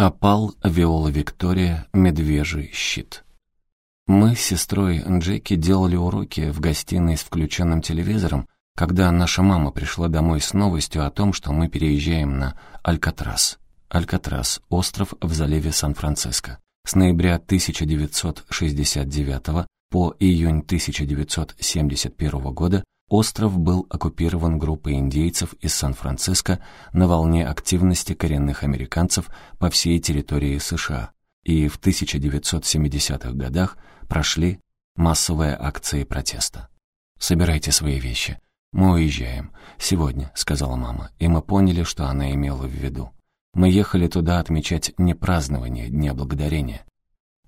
Опал Виола Виктория «Медвежий щит». Мы с сестрой Джеки делали уроки в гостиной с включенным телевизором, когда наша мама пришла домой с новостью о том, что мы переезжаем на Алькатрас. Алькатрас — остров в заливе Сан-Франциско. С ноября 1969 по июнь 1971 года остров был оккупирован группой индейцев из Сан-Франциско на волне активности коренных американцев по всей территории США. И в 1970-х годах прошли массовые акции протеста. «Собирайте свои вещи. Мы уезжаем. Сегодня», — сказала мама, и мы поняли, что она имела в виду. Мы ехали туда отмечать не празднование Дня Благодарения.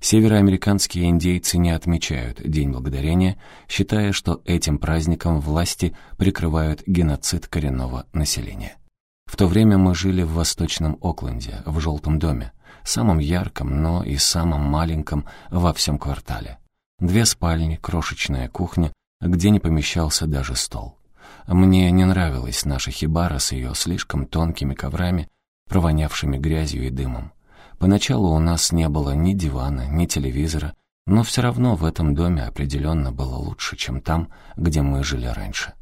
Североамериканские индейцы не отмечают День Благодарения, считая, что этим праздником власти прикрывают геноцид коренного населения. В то время мы жили в Восточном Окленде, в Желтом доме, самом ярком, но и самом маленьком во всем квартале. Две спальни, крошечная кухня, где не помещался даже стол. Мне не нравилась наша хибара с ее слишком тонкими коврами, провонявшими грязью и дымом. Поначалу у нас не было ни дивана, ни телевизора, но все равно в этом доме определенно было лучше, чем там, где мы жили раньше.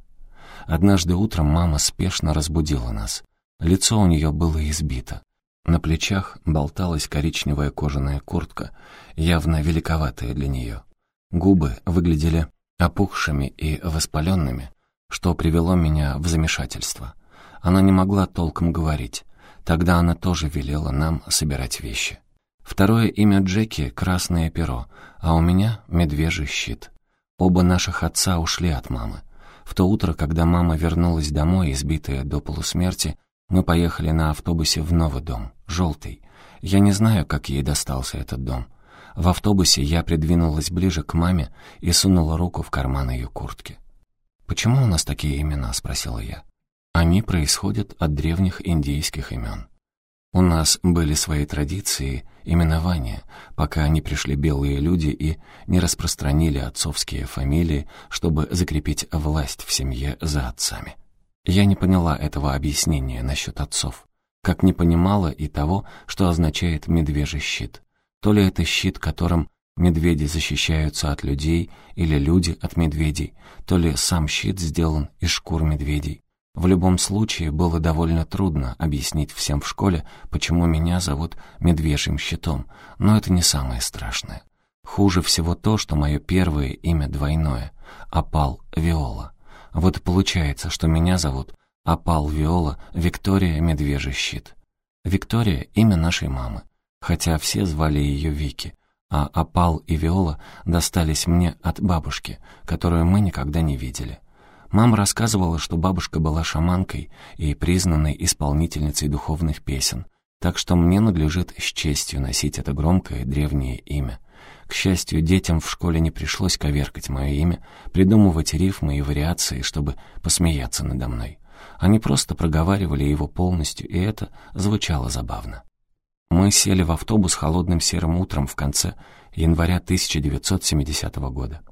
Однажды утром мама спешно разбудила нас. Лицо у нее было избито. На плечах болталась коричневая кожаная куртка, явно великоватая для нее. Губы выглядели опухшими и воспаленными, что привело меня в замешательство. Она не могла толком говорить. Тогда она тоже велела нам собирать вещи. Второе имя Джеки — Красное перо, а у меня — Медвежий щит. Оба наших отца ушли от мамы. В то утро, когда мама вернулась домой, избитая до полусмерти, мы поехали на автобусе в новый дом, желтый. Я не знаю, как ей достался этот дом. В автобусе я придвинулась ближе к маме и сунула руку в карман ее куртки. «Почему у нас такие имена?» — спросила я. Они происходят от древних индейских имен. У нас были свои традиции, именования, пока не пришли белые люди и не распространили отцовские фамилии, чтобы закрепить власть в семье за отцами. Я не поняла этого объяснения насчет отцов, как не понимала и того, что означает «медвежий щит». То ли это щит, которым медведи защищаются от людей или люди от медведей, то ли сам щит сделан из шкур медведей. В любом случае, было довольно трудно объяснить всем в школе, почему меня зовут Медвежьим Щитом, но это не самое страшное. Хуже всего то, что мое первое имя двойное — Апал Виола. Вот получается, что меня зовут Апал Виола Виктория Медвежий Щит. Виктория — имя нашей мамы, хотя все звали ее Вики, а Апал и Виола достались мне от бабушки, которую мы никогда не видели — Мама рассказывала, что бабушка была шаманкой и признанной исполнительницей духовных песен, так что мне надлежит с честью носить это громкое древнее имя. К счастью, детям в школе не пришлось коверкать мое имя, придумывать рифмы и вариации, чтобы посмеяться надо мной. Они просто проговаривали его полностью, и это звучало забавно. Мы сели в автобус холодным серым утром в конце января 1970 года.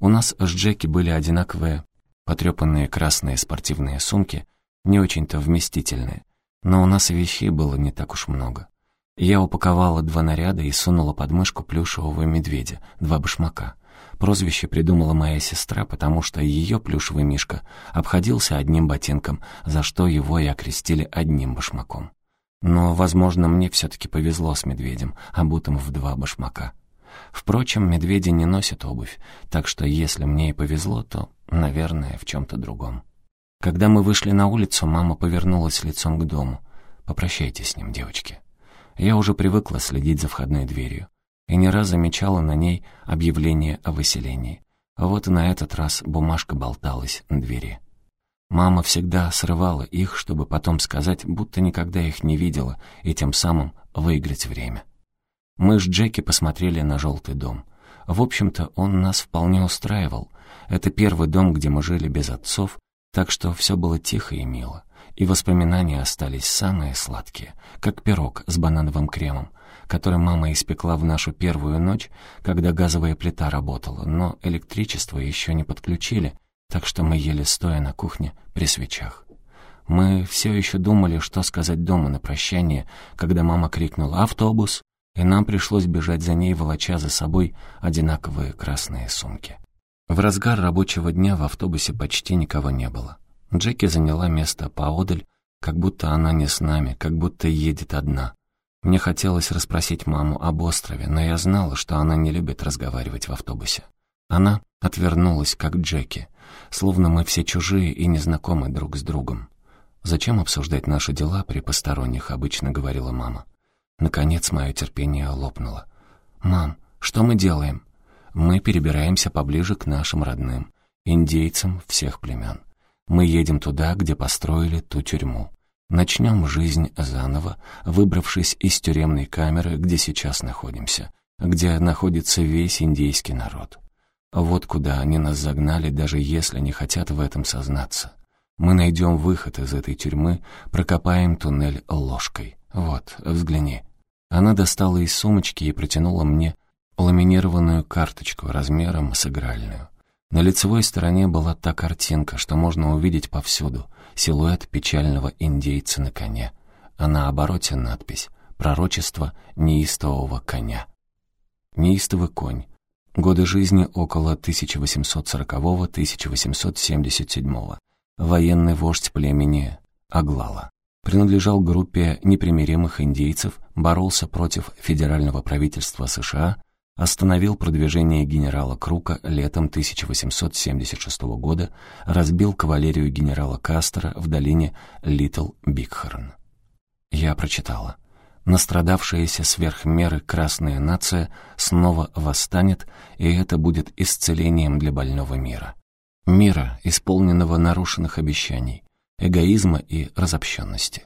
У нас с Джеки были одинаковые Потрепанные красные спортивные сумки не очень-то вместительные, но у нас вещей было не так уж много. Я упаковала два наряда и сунула под мышку плюшевого медведя, два башмака. Прозвище придумала моя сестра, потому что ее плюшевый мишка обходился одним ботинком, за что его и окрестили одним башмаком. Но, возможно, мне все-таки повезло с медведем, обутым в два башмака. Впрочем, медведи не носят обувь, так что если мне и повезло, то, наверное, в чем-то другом. Когда мы вышли на улицу, мама повернулась лицом к дому. «Попрощайтесь с ним, девочки». Я уже привыкла следить за входной дверью и не раз замечала на ней объявление о выселении. Вот и на этот раз бумажка болталась на двери. Мама всегда срывала их, чтобы потом сказать, будто никогда их не видела, и тем самым выиграть время. Мы с Джеки посмотрели на желтый дом. В общем-то, он нас вполне устраивал. Это первый дом, где мы жили без отцов, так что все было тихо и мило. И воспоминания остались самые сладкие, как пирог с банановым кремом, который мама испекла в нашу первую ночь, когда газовая плита работала, но электричество еще не подключили, так что мы ели стоя на кухне при свечах. Мы все еще думали, что сказать дома на прощание, когда мама крикнула «Автобус!», и нам пришлось бежать за ней, волоча за собой одинаковые красные сумки. В разгар рабочего дня в автобусе почти никого не было. Джеки заняла место поодаль, как будто она не с нами, как будто едет одна. Мне хотелось расспросить маму об острове, но я знала, что она не любит разговаривать в автобусе. Она отвернулась, как Джеки, словно мы все чужие и незнакомы друг с другом. «Зачем обсуждать наши дела при посторонних?» — обычно говорила мама. Наконец мое терпение лопнуло. «Мам, что мы делаем?» «Мы перебираемся поближе к нашим родным, индейцам всех племен. Мы едем туда, где построили ту тюрьму. Начнем жизнь заново, выбравшись из тюремной камеры, где сейчас находимся, где находится весь индейский народ. Вот куда они нас загнали, даже если не хотят в этом сознаться. Мы найдем выход из этой тюрьмы, прокопаем туннель ложкой. Вот, взгляни. Она достала из сумочки и протянула мне ламинированную карточку размером с игральную. На лицевой стороне была та картинка, что можно увидеть повсюду. Силуэт печального индейца на коне. А на обороте надпись «Пророчество неистового коня». Неистовый конь. Годы жизни около 1840-1877. Военный вождь племени Аглала. Принадлежал группе непримиримых индейцев, боролся против федерального правительства США – остановил продвижение генерала Крука летом 1876 года, разбил кавалерию генерала Кастера в долине Литл Бигхорн. Я прочитала. Настрадавшаяся сверх меры красная нация снова восстанет, и это будет исцелением для больного мира. Мира, исполненного нарушенных обещаний, эгоизма и разобщенности.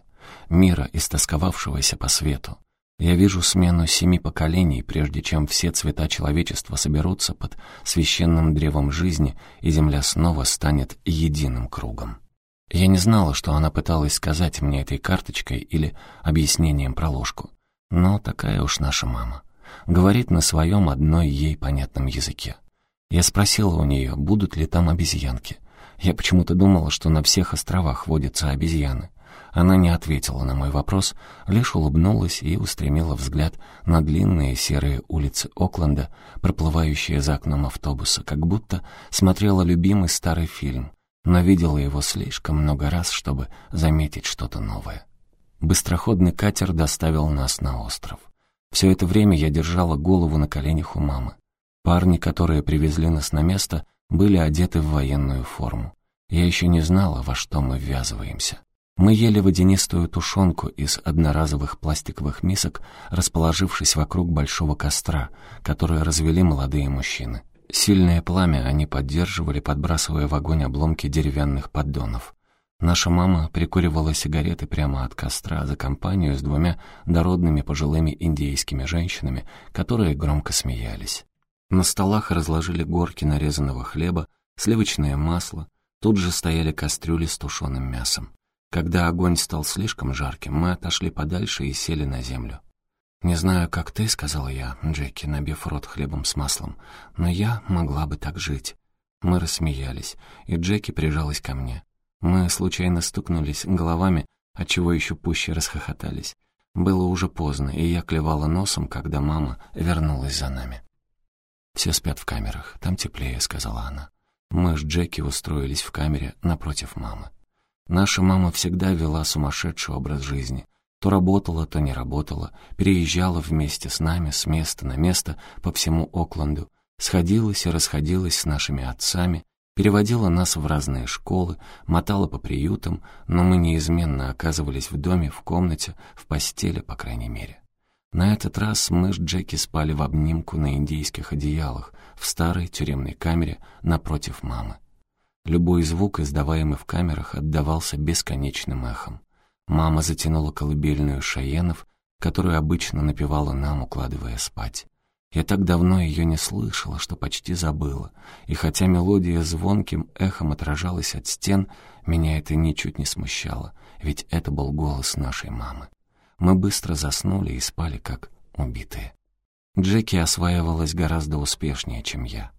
Мира, истосковавшегося по свету, я вижу смену семи поколений, прежде чем все цвета человечества соберутся под священным древом жизни, и Земля снова станет единым кругом. Я не знала, что она пыталась сказать мне этой карточкой или объяснением про ложку. Но такая уж наша мама. Говорит на своем одной ей понятном языке. Я спросила у нее, будут ли там обезьянки. Я почему-то думала, что на всех островах водятся обезьяны. Она не ответила на мой вопрос, лишь улыбнулась и устремила взгляд на длинные серые улицы Окленда, проплывающие за окном автобуса, как будто смотрела любимый старый фильм, но видела его слишком много раз, чтобы заметить что-то новое. Быстроходный катер доставил нас на остров. Все это время я держала голову на коленях у мамы. Парни, которые привезли нас на место, были одеты в военную форму. Я еще не знала, во что мы ввязываемся. Мы ели водянистую тушенку из одноразовых пластиковых мисок, расположившись вокруг большого костра, который развели молодые мужчины. Сильное пламя они поддерживали, подбрасывая в огонь обломки деревянных поддонов. Наша мама прикуривала сигареты прямо от костра за компанию с двумя дородными пожилыми индейскими женщинами, которые громко смеялись. На столах разложили горки нарезанного хлеба, сливочное масло, тут же стояли кастрюли с тушеным мясом. Когда огонь стал слишком жарким, мы отошли подальше и сели на землю. «Не знаю, как ты», — сказала я, Джеки, набив рот хлебом с маслом, «но я могла бы так жить». Мы рассмеялись, и Джеки прижалась ко мне. Мы случайно стукнулись головами, отчего еще пуще расхохотались. Было уже поздно, и я клевала носом, когда мама вернулась за нами. «Все спят в камерах, там теплее», — сказала она. Мы с Джеки устроились в камере напротив мамы. Наша мама всегда вела сумасшедший образ жизни. То работала, то не работала, переезжала вместе с нами с места на место по всему Окленду, сходилась и расходилась с нашими отцами, переводила нас в разные школы, мотала по приютам, но мы неизменно оказывались в доме, в комнате, в постели, по крайней мере. На этот раз мы с Джеки спали в обнимку на индийских одеялах в старой тюремной камере напротив мамы. Любой звук, издаваемый в камерах, отдавался бесконечным эхом. Мама затянула колыбельную Шаенов, которую обычно напевала нам, укладывая спать. Я так давно ее не слышала, что почти забыла, и хотя мелодия звонким эхом отражалась от стен, меня это ничуть не смущало, ведь это был голос нашей мамы. Мы быстро заснули и спали как убитые. Джеки осваивалась гораздо успешнее, чем я.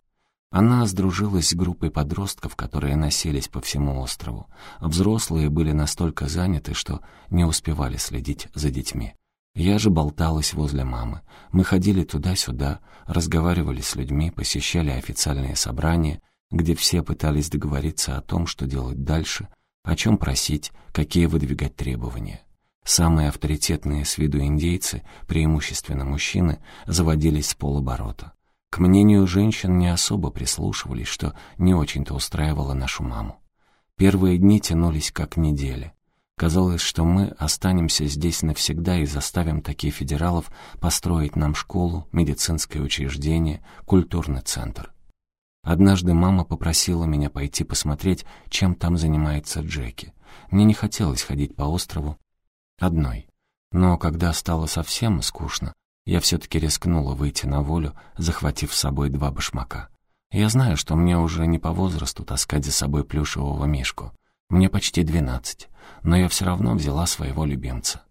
Она сдружилась с группой подростков, которые носились по всему острову. Взрослые были настолько заняты, что не успевали следить за детьми. Я же болталась возле мамы. Мы ходили туда-сюда, разговаривали с людьми, посещали официальные собрания, где все пытались договориться о том, что делать дальше, о чем просить, какие выдвигать требования. Самые авторитетные с виду индейцы, преимущественно мужчины, заводились с полоборота. К мнению женщин не особо прислушивались, что не очень-то устраивало нашу маму. Первые дни тянулись как недели. Казалось, что мы останемся здесь навсегда и заставим таких федералов построить нам школу, медицинское учреждение, культурный центр. Однажды мама попросила меня пойти посмотреть, чем там занимается Джеки. Мне не хотелось ходить по острову одной. Но когда стало совсем скучно, я все-таки рискнула выйти на волю, захватив с собой два башмака. Я знаю, что мне уже не по возрасту таскать за собой плюшевого мишку. Мне почти двенадцать, но я все равно взяла своего любимца.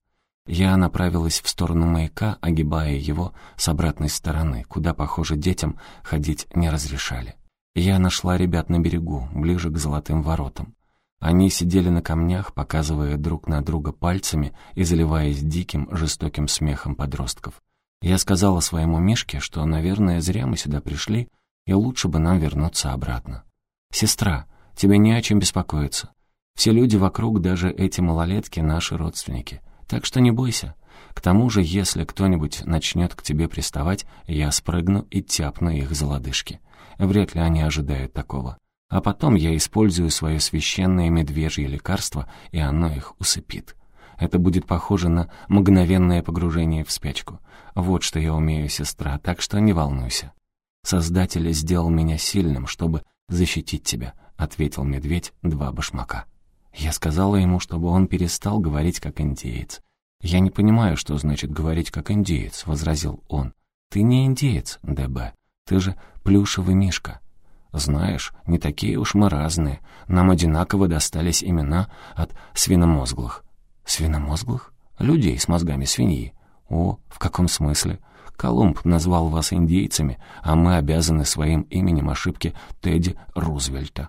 Я направилась в сторону маяка, огибая его с обратной стороны, куда, похоже, детям ходить не разрешали. Я нашла ребят на берегу, ближе к золотым воротам. Они сидели на камнях, показывая друг на друга пальцами и заливаясь диким, жестоким смехом подростков. Я сказала своему Мишке, что, наверное, зря мы сюда пришли, и лучше бы нам вернуться обратно. «Сестра, тебе не о чем беспокоиться. Все люди вокруг, даже эти малолетки, наши родственники. Так что не бойся. К тому же, если кто-нибудь начнет к тебе приставать, я спрыгну и тяпну их за лодыжки. Вряд ли они ожидают такого. А потом я использую свое священное медвежье лекарство, и оно их усыпит. Это будет похоже на мгновенное погружение в спячку. Вот что я умею, сестра, так что не волнуйся. Создатель сделал меня сильным, чтобы защитить тебя, — ответил медведь два башмака. Я сказала ему, чтобы он перестал говорить как индеец. «Я не понимаю, что значит говорить как индеец», — возразил он. «Ты не индеец, ДБ. Ты же плюшевый мишка». «Знаешь, не такие уж мы разные. Нам одинаково достались имена от свиномозглых». «Свиномозглых? Людей с мозгами свиньи». «О, в каком смысле?» Колумб назвал вас индейцами, а мы обязаны своим именем ошибки Тедди Рузвельта.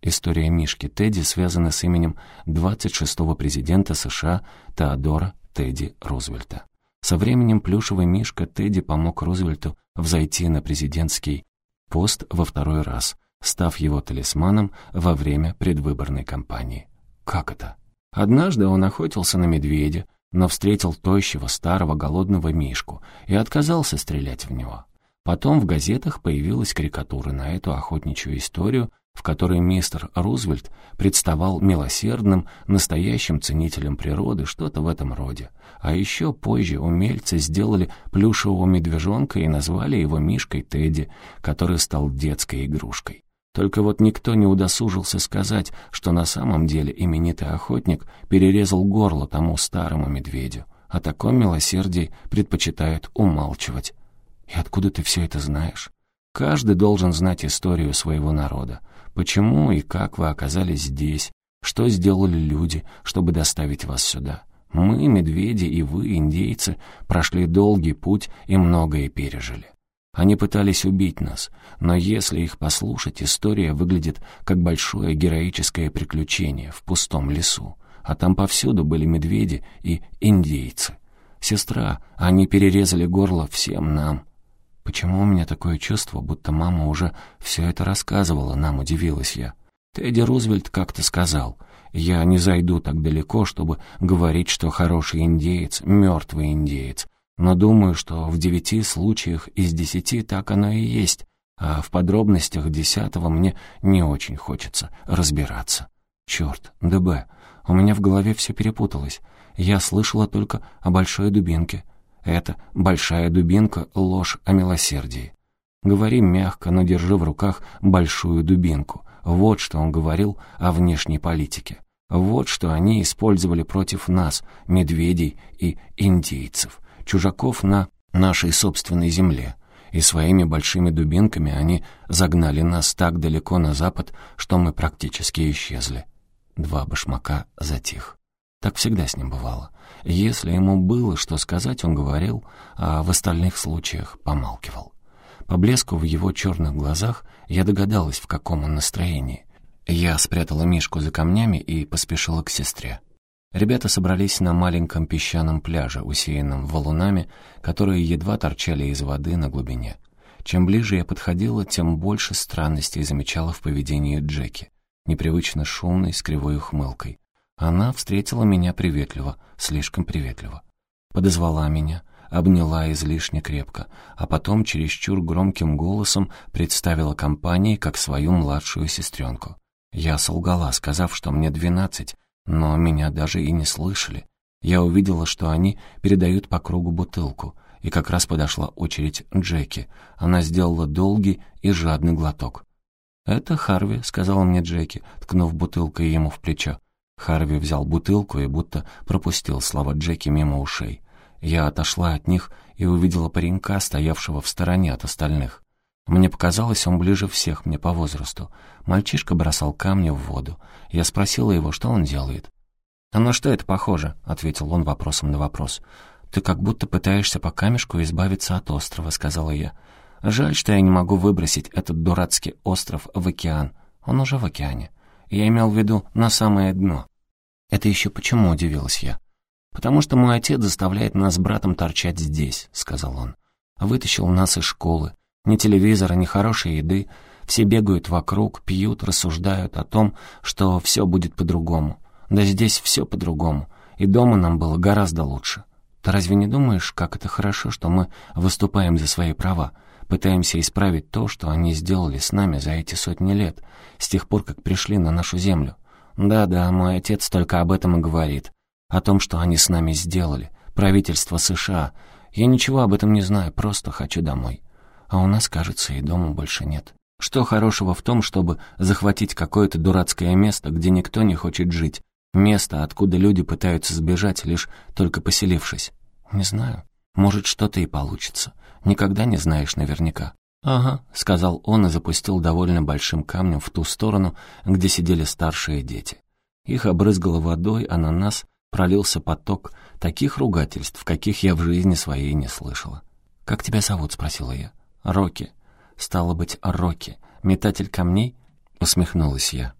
История Мишки Тедди связана с именем 26-го президента США Теодора Тедди Рузвельта. Со временем плюшевый Мишка Тедди помог Рузвельту взойти на президентский пост во второй раз, став его талисманом во время предвыборной кампании. Как это? Однажды он охотился на медведя, но встретил тощего, старого, голодного Мишку и отказался стрелять в него. Потом в газетах появилась карикатура на эту охотничью историю, в которой мистер Рузвельт представал милосердным, настоящим ценителем природы, что-то в этом роде. А еще позже умельцы сделали плюшевого медвежонка и назвали его Мишкой Тедди, который стал детской игрушкой. Только вот никто не удосужился сказать, что на самом деле именитый охотник перерезал горло тому старому медведю. О таком милосердии предпочитают умалчивать. И откуда ты все это знаешь? Каждый должен знать историю своего народа. Почему и как вы оказались здесь? Что сделали люди, чтобы доставить вас сюда? Мы, медведи, и вы, индейцы, прошли долгий путь и многое пережили. Они пытались убить нас, но если их послушать, история выглядит как большое героическое приключение в пустом лесу, а там повсюду были медведи и индейцы. Сестра, они перерезали горло всем нам, Почему у меня такое чувство, будто мама уже все это рассказывала нам, удивилась я. Тедди Рузвельт как-то сказал, я не зайду так далеко, чтобы говорить, что хороший индеец, мертвый индеец, но думаю, что в девяти случаях из десяти так оно и есть, а в подробностях десятого мне не очень хочется разбираться. Черт, ДБ, у меня в голове все перепуталось. Я слышала только о большой дубинке. Это большая дубинка — ложь о милосердии. Говори мягко, но держи в руках большую дубинку. Вот что он говорил о внешней политике. Вот что они использовали против нас, медведей и индейцев, чужаков на нашей собственной земле. И своими большими дубинками они загнали нас так далеко на запад, что мы практически исчезли. Два башмака затих. Так всегда с ним бывало. Если ему было что сказать, он говорил, а в остальных случаях помалкивал. По блеску в его черных глазах я догадалась, в каком он настроении. Я спрятала Мишку за камнями и поспешила к сестре. Ребята собрались на маленьком песчаном пляже, усеянном валунами, которые едва торчали из воды на глубине. Чем ближе я подходила, тем больше странностей замечала в поведении Джеки, непривычно шумной, с кривой ухмылкой. Она встретила меня приветливо, слишком приветливо. Подозвала меня, обняла излишне крепко, а потом чересчур громким голосом представила компании как свою младшую сестренку. Я солгала, сказав, что мне двенадцать, но меня даже и не слышали. Я увидела, что они передают по кругу бутылку, и как раз подошла очередь Джеки. Она сделала долгий и жадный глоток. «Это Харви», — сказала мне Джеки, ткнув бутылкой ему в плечо. Харви взял бутылку и будто пропустил слова Джеки мимо ушей. Я отошла от них и увидела паренька, стоявшего в стороне от остальных. Мне показалось, он ближе всех мне по возрасту. Мальчишка бросал камни в воду. Я спросила его, что он делает. «А на что это похоже?» — ответил он вопросом на вопрос. «Ты как будто пытаешься по камешку избавиться от острова», — сказала я. «Жаль, что я не могу выбросить этот дурацкий остров в океан. Он уже в океане. Я имел в виду на самое дно». «Это еще почему?» — удивилась я. «Потому что мой отец заставляет нас с братом торчать здесь», — сказал он. «Вытащил нас из школы. Ни телевизора, ни хорошей еды. Все бегают вокруг, пьют, рассуждают о том, что все будет по-другому. Да здесь все по-другому, и дома нам было гораздо лучше. Ты разве не думаешь, как это хорошо, что мы выступаем за свои права, пытаемся исправить то, что они сделали с нами за эти сотни лет, с тех пор, как пришли на нашу землю? Да-да, мой отец только об этом и говорит, о том, что они с нами сделали, правительство США. Я ничего об этом не знаю, просто хочу домой. А у нас, кажется, и дома больше нет. Что хорошего в том, чтобы захватить какое-то дурацкое место, где никто не хочет жить? Место, откуда люди пытаются сбежать, лишь только поселившись? Не знаю. Может, что-то и получится. Никогда не знаешь наверняка. «Ага», — сказал он и запустил довольно большим камнем в ту сторону, где сидели старшие дети. Их обрызгало водой, а на нас пролился поток таких ругательств, каких я в жизни своей не слышала. «Как тебя зовут?» — спросила я. «Рокки», Стало быть, Рокки, метатель камней? Усмехнулась я.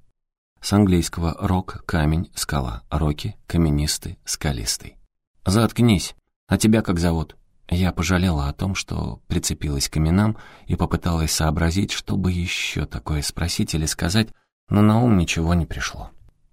С английского «рок» — камень, скала, «рокки» — каменистый, скалистый. «Заткнись! А тебя как зовут?» Я пожалела о том, что прицепилась к именам и попыталась сообразить, что бы еще такое спросить или сказать, но на ум ничего не пришло.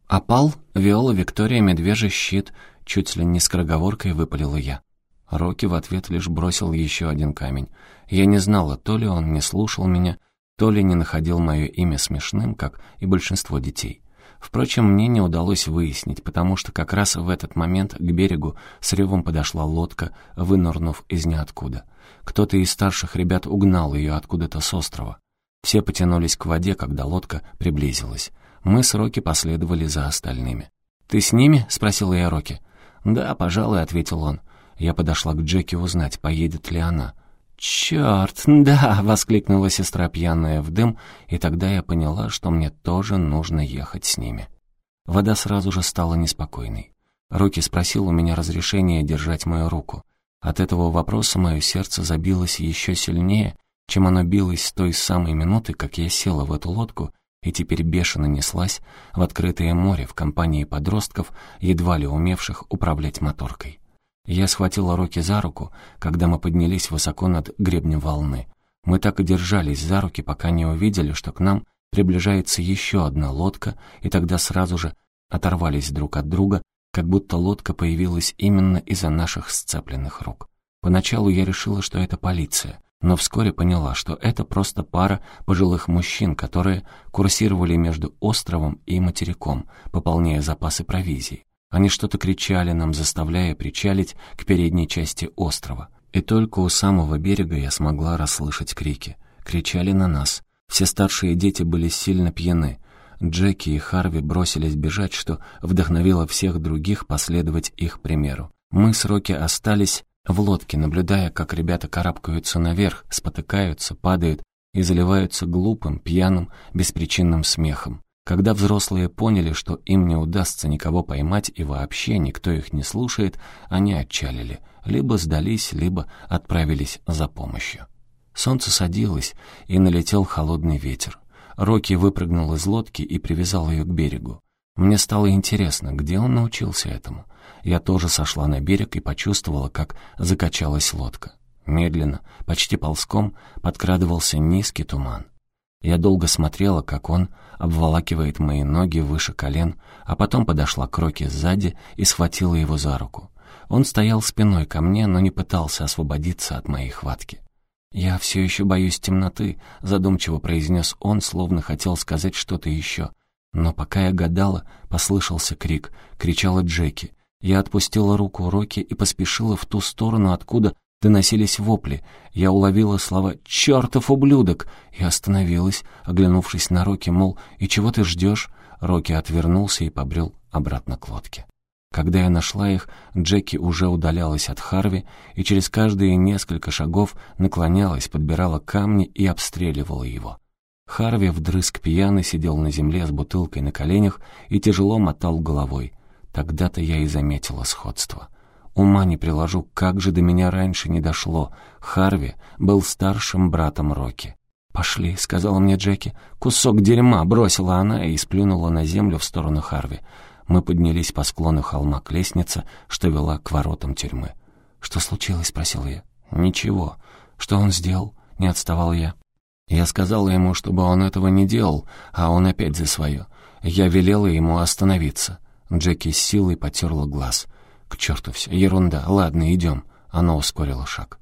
«Опал, Виола, Виктория, Медвежий щит», чуть ли не скороговоркой выпалила я. Рокки в ответ лишь бросил еще один камень. Я не знала, то ли он не слушал меня, то ли не находил мое имя смешным, как и большинство детей. Впрочем, мне не удалось выяснить, потому что как раз в этот момент к берегу с ревом подошла лодка, вынырнув из ниоткуда. Кто-то из старших ребят угнал ее откуда-то с острова. Все потянулись к воде, когда лодка приблизилась. Мы с Рокки последовали за остальными. «Ты с ними?» — спросил я Рокки. «Да, пожалуй», — ответил он. Я подошла к Джеки узнать, поедет ли она. «Черт, да!» — воскликнула сестра, пьяная в дым, и тогда я поняла, что мне тоже нужно ехать с ними. Вода сразу же стала неспокойной. Руки спросил у меня разрешения держать мою руку. От этого вопроса мое сердце забилось еще сильнее, чем оно билось с той самой минуты, как я села в эту лодку и теперь бешено неслась в открытое море в компании подростков, едва ли умевших управлять моторкой. Я схватила руки за руку, когда мы поднялись высоко над гребнем волны. Мы так и держались за руки, пока не увидели, что к нам приближается еще одна лодка, и тогда сразу же оторвались друг от друга, как будто лодка появилась именно из-за наших сцепленных рук. Поначалу я решила, что это полиция, но вскоре поняла, что это просто пара пожилых мужчин, которые курсировали между островом и материком, пополняя запасы провизии. Они что-то кричали нам, заставляя причалить к передней части острова. И только у самого берега я смогла расслышать крики. Кричали на нас. Все старшие дети были сильно пьяны. Джеки и Харви бросились бежать, что вдохновило всех других последовать их примеру. Мы с Рокки остались в лодке, наблюдая, как ребята карабкаются наверх, спотыкаются, падают и заливаются глупым, пьяным, беспричинным смехом. Когда взрослые поняли, что им не удастся никого поймать и вообще никто их не слушает, они отчалили, либо сдались, либо отправились за помощью. Солнце садилось, и налетел холодный ветер. Рокки выпрыгнул из лодки и привязал ее к берегу. Мне стало интересно, где он научился этому. Я тоже сошла на берег и почувствовала, как закачалась лодка. Медленно, почти ползком, подкрадывался низкий туман. Я долго смотрела, как он обволакивает мои ноги выше колен, а потом подошла к Роке сзади и схватила его за руку. Он стоял спиной ко мне, но не пытался освободиться от моей хватки. «Я все еще боюсь темноты», — задумчиво произнес он, словно хотел сказать что-то еще. Но пока я гадала, послышался крик. Кричала Джеки. Я отпустила руку Рокки и поспешила в ту сторону, откуда доносились вопли. Я уловила слова «Чертов ублюдок!» и остановилась, оглянувшись на Рокки, мол, «И чего ты ждешь?» Рокки отвернулся и побрел обратно к лодке. Когда я нашла их, Джеки уже удалялась от Харви и через каждые несколько шагов наклонялась, подбирала камни и обстреливала его. Харви вдрызг пьяный сидел на земле с бутылкой на коленях и тяжело мотал головой. Тогда-то я и заметила сходство. Ума не приложу, как же до меня раньше не дошло. Харви был старшим братом Рокки. «Пошли», — сказала мне Джеки. «Кусок дерьма!» — бросила она и сплюнула на землю в сторону Харви. Мы поднялись по склону холма к лестнице, что вела к воротам тюрьмы. «Что случилось?» — спросил я. «Ничего. Что он сделал?» — не отставал я. Я сказала ему, чтобы он этого не делал, а он опять за свое. Я велела ему остановиться. Джеки с силой потерла глаз. «К черту все, ерунда. Ладно, идем». Она ускорила шаг.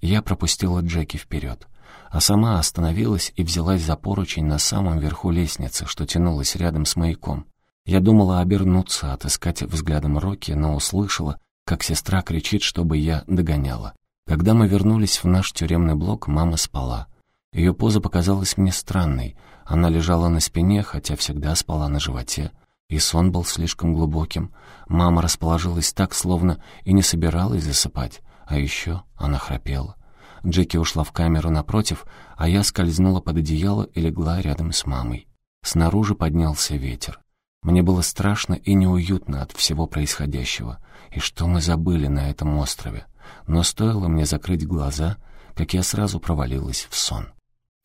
Я пропустила Джеки вперед, а сама остановилась и взялась за поручень на самом верху лестницы, что тянулась рядом с маяком. Я думала обернуться, отыскать взглядом Рокки, но услышала, как сестра кричит, чтобы я догоняла. Когда мы вернулись в наш тюремный блок, мама спала. Ее поза показалась мне странной. Она лежала на спине, хотя всегда спала на животе. И сон был слишком глубоким. Мама расположилась так, словно и не собиралась засыпать. А еще она храпела. Джеки ушла в камеру напротив, а я скользнула под одеяло и легла рядом с мамой. Снаружи поднялся ветер. Мне было страшно и неуютно от всего происходящего. И что мы забыли на этом острове? Но стоило мне закрыть глаза, как я сразу провалилась в сон.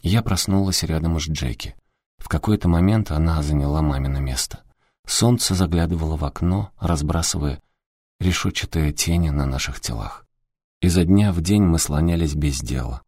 Я проснулась рядом с Джеки. В какой-то момент она заняла мамино место. Солнце заглядывало в окно, разбрасывая решетчатые тени на наших телах. Изо дня в день мы слонялись без дела.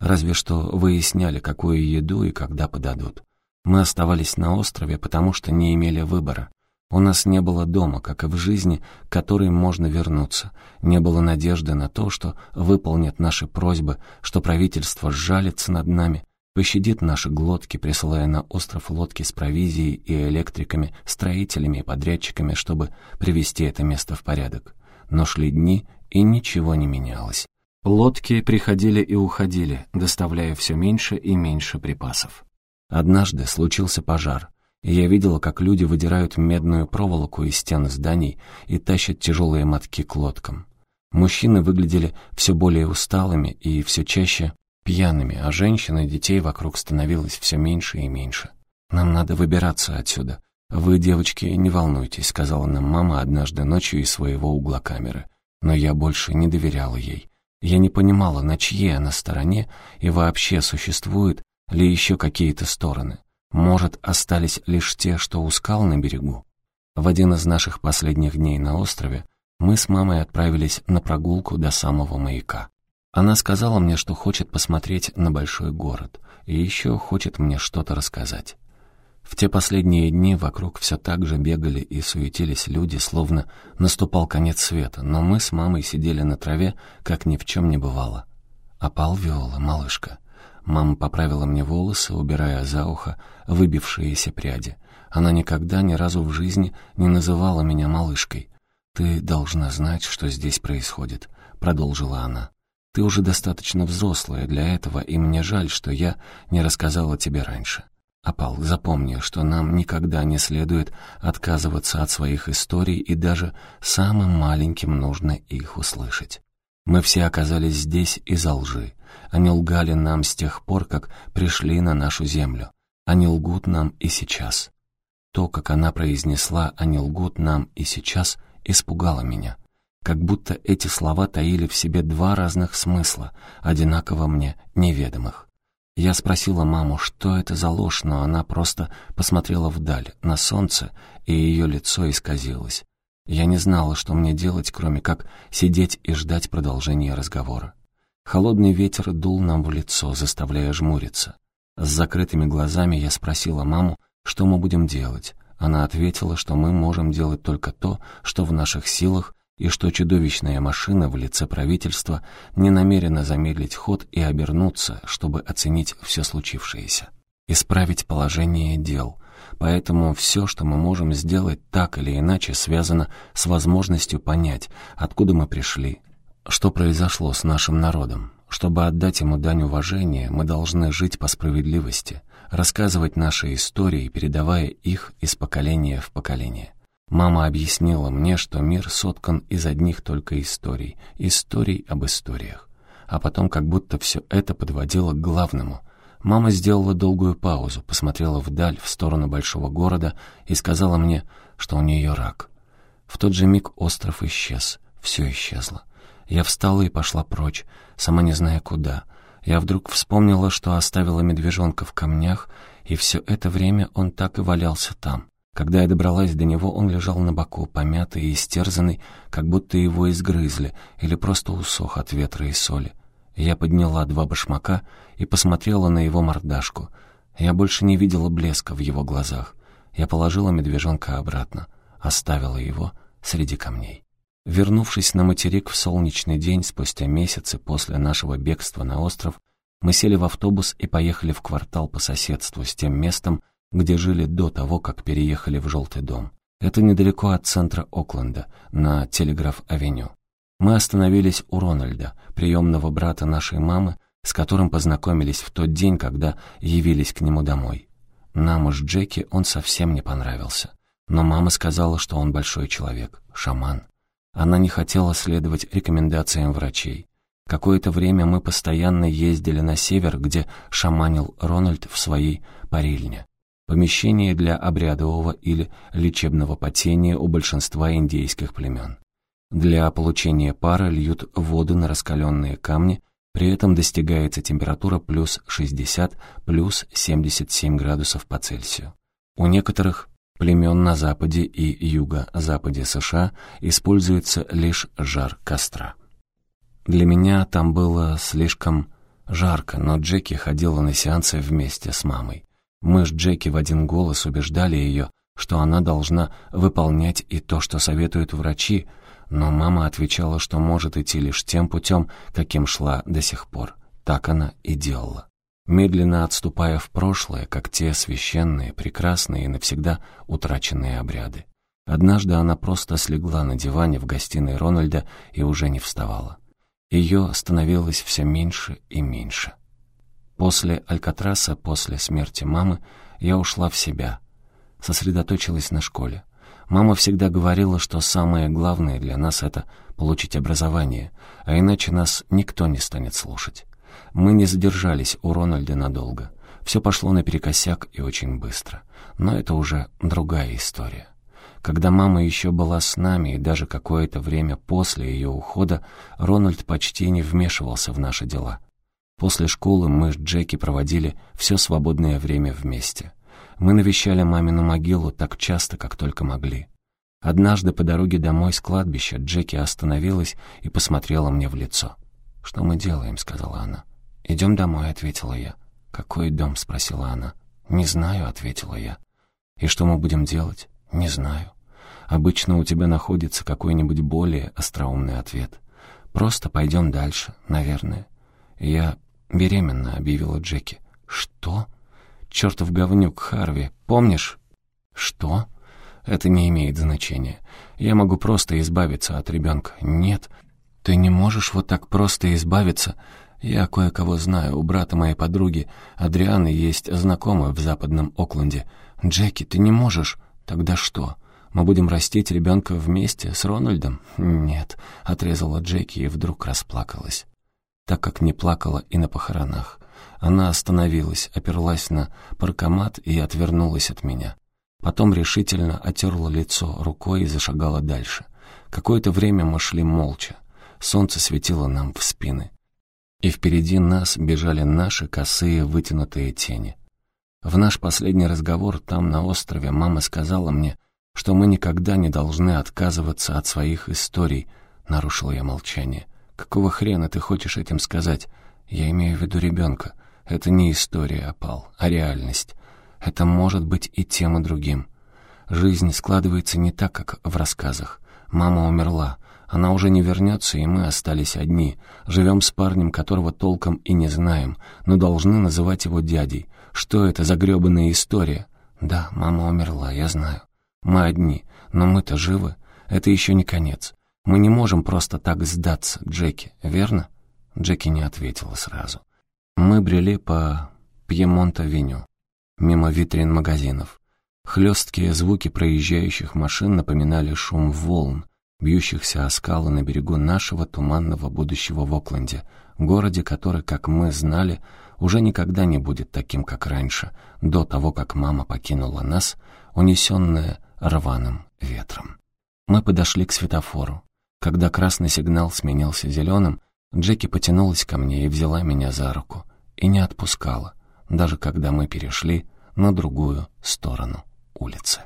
Разве что выясняли, какую еду и когда подадут. Мы оставались на острове, потому что не имели выбора. У нас не было дома, как и в жизни, к которой можно вернуться. Не было надежды на то, что выполнят наши просьбы, что правительство сжалится над нами, пощадит наши глотки, присылая на остров лодки с провизией и электриками, строителями и подрядчиками, чтобы привести это место в порядок. Но шли дни, и ничего не менялось. Лодки приходили и уходили, доставляя все меньше и меньше припасов. Однажды случился пожар, и я видела, как люди выдирают медную проволоку из стен зданий и тащат тяжелые мотки к лодкам. Мужчины выглядели все более усталыми и все чаще пьяными, а женщин и детей вокруг становилось все меньше и меньше. «Нам надо выбираться отсюда. Вы, девочки, не волнуйтесь», — сказала нам мама однажды ночью из своего угла камеры. Но я больше не доверяла ей. Я не понимала, на чьей она стороне и вообще существует ли еще какие-то стороны. Может, остались лишь те, что у скал на берегу? В один из наших последних дней на острове мы с мамой отправились на прогулку до самого маяка. Она сказала мне, что хочет посмотреть на большой город и еще хочет мне что-то рассказать. В те последние дни вокруг все так же бегали и суетились люди, словно наступал конец света, но мы с мамой сидели на траве, как ни в чем не бывало. «Опал Виола, малышка». Мама поправила мне волосы, убирая за ухо выбившиеся пряди. Она никогда ни разу в жизни не называла меня малышкой. «Ты должна знать, что здесь происходит», — продолжила она. Ты уже достаточно взрослая для этого, и мне жаль, что я не рассказала тебе раньше. Апал, запомни, что нам никогда не следует отказываться от своих историй, и даже самым маленьким нужно их услышать. Мы все оказались здесь из-за лжи. Они лгали нам с тех пор, как пришли на нашу землю. Они лгут нам и сейчас. То, как она произнесла «они лгут нам и сейчас», испугало меня. Как будто эти слова таили в себе два разных смысла, одинаково мне неведомых. Я спросила маму, что это за ложь, но она просто посмотрела вдаль, на солнце, и ее лицо исказилось. Я не знала, что мне делать, кроме как сидеть и ждать продолжения разговора. Холодный ветер дул нам в лицо, заставляя жмуриться. С закрытыми глазами я спросила маму, что мы будем делать. Она ответила, что мы можем делать только то, что в наших силах, и что чудовищная машина в лице правительства не намерена замедлить ход и обернуться, чтобы оценить все случившееся. Исправить положение дел. Поэтому все, что мы можем сделать так или иначе, связано с возможностью понять, откуда мы пришли, что произошло с нашим народом. Чтобы отдать ему дань уважения, мы должны жить по справедливости, рассказывать наши истории, передавая их из поколения в поколение. Мама объяснила мне, что мир соткан из одних только историй, историй об историях. А потом как будто все это подводило к главному. Мама сделала долгую паузу, посмотрела вдаль, в сторону большого города и сказала мне, что у нее рак. В тот же миг остров исчез, все исчезло. Я встала и пошла прочь, сама не зная куда. Я вдруг вспомнила, что оставила медвежонка в камнях, и все это время он так и валялся там. Когда я добралась до него, он лежал на боку, помятый и истерзанный, как будто его изгрызли или просто усох от ветра и соли. Я подняла два башмака и посмотрела на его мордашку. Я больше не видела блеска в его глазах. Я положила медвежонка обратно, оставила его среди камней. Вернувшись на материк в солнечный день спустя месяцы после нашего бегства на остров, мы сели в автобус и поехали в квартал по соседству с тем местом, где жили до того, как переехали в Желтый дом. Это недалеко от центра Окленда, на Телеграф-авеню. Мы остановились у Рональда, приемного брата нашей мамы, с которым познакомились в тот день, когда явились к нему домой. Нам с Джеки он совсем не понравился. Но мама сказала, что он большой человек, шаман. Она не хотела следовать рекомендациям врачей. Какое-то время мы постоянно ездили на север, где шаманил Рональд в своей парильне. Помещение для обрядового или лечебного потения у большинства индейских племен. Для получения пара льют воду на раскаленные камни, при этом достигается температура плюс 60, плюс 77 градусов по Цельсию. У некоторых племен на западе и юго-западе США используется лишь жар костра. Для меня там было слишком жарко, но Джеки ходила на сеансы вместе с мамой. Мы с Джеки в один голос убеждали ее, что она должна выполнять и то, что советуют врачи, но мама отвечала, что может идти лишь тем путем, каким шла до сих пор. Так она и делала. Медленно отступая в прошлое, как те священные, прекрасные и навсегда утраченные обряды. Однажды она просто слегла на диване в гостиной Рональда и уже не вставала. Ее становилось все меньше и меньше. После Алькатраса, после смерти мамы, я ушла в себя, сосредоточилась на школе. Мама всегда говорила, что самое главное для нас — это получить образование, а иначе нас никто не станет слушать. Мы не задержались у Рональда надолго. Все пошло наперекосяк и очень быстро. Но это уже другая история. Когда мама еще была с нами, и даже какое-то время после ее ухода, Рональд почти не вмешивался в наши дела. После школы мы с Джеки проводили все свободное время вместе. Мы навещали мамину могилу так часто, как только могли. Однажды по дороге домой с кладбища Джеки остановилась и посмотрела мне в лицо. «Что мы делаем?» — сказала она. «Идем домой», — ответила я. «Какой дом?» — спросила она. «Не знаю», — ответила я. «И что мы будем делать?» «Не знаю». Обычно у тебя находится какой-нибудь более остроумный ответ. «Просто пойдем дальше, наверное». Я «Беременна», — объявила Джеки. «Что?» «Чертов говнюк Харви, помнишь?» «Что?» «Это не имеет значения. Я могу просто избавиться от ребенка». «Нет, ты не можешь вот так просто избавиться. Я кое-кого знаю. У брата моей подруги Адрианы есть знакомый в западном Окленде. Джеки, ты не можешь. Тогда что?» Мы будем растить ребенка вместе с Рональдом? Нет, отрезала Джеки и вдруг расплакалась так как не плакала и на похоронах. Она остановилась, оперлась на паркомат и отвернулась от меня. Потом решительно отерла лицо рукой и зашагала дальше. Какое-то время мы шли молча. Солнце светило нам в спины. И впереди нас бежали наши косые вытянутые тени. В наш последний разговор там, на острове, мама сказала мне, что мы никогда не должны отказываться от своих историй. Нарушил я молчание. «Какого хрена ты хочешь этим сказать? Я имею в виду ребенка. Это не история, опал, а реальность. Это может быть и тем, и другим. Жизнь складывается не так, как в рассказах. Мама умерла. Она уже не вернется, и мы остались одни. Живем с парнем, которого толком и не знаем, но должны называть его дядей. Что это за гребаная история? Да, мама умерла, я знаю. Мы одни, но мы-то живы. Это еще не конец. Мы не можем просто так сдаться, Джеки, верно? Джеки не ответила сразу. Мы брели по Пьемонт-авеню, мимо витрин магазинов. Хлесткие звуки проезжающих машин напоминали шум волн, бьющихся о скалы на берегу нашего туманного будущего в Окленде, городе, который, как мы знали, уже никогда не будет таким, как раньше, до того, как мама покинула нас, унесенная рваным ветром. Мы подошли к светофору. Когда красный сигнал сменился зеленым, Джеки потянулась ко мне и взяла меня за руку. И не отпускала, даже когда мы перешли на другую сторону улицы.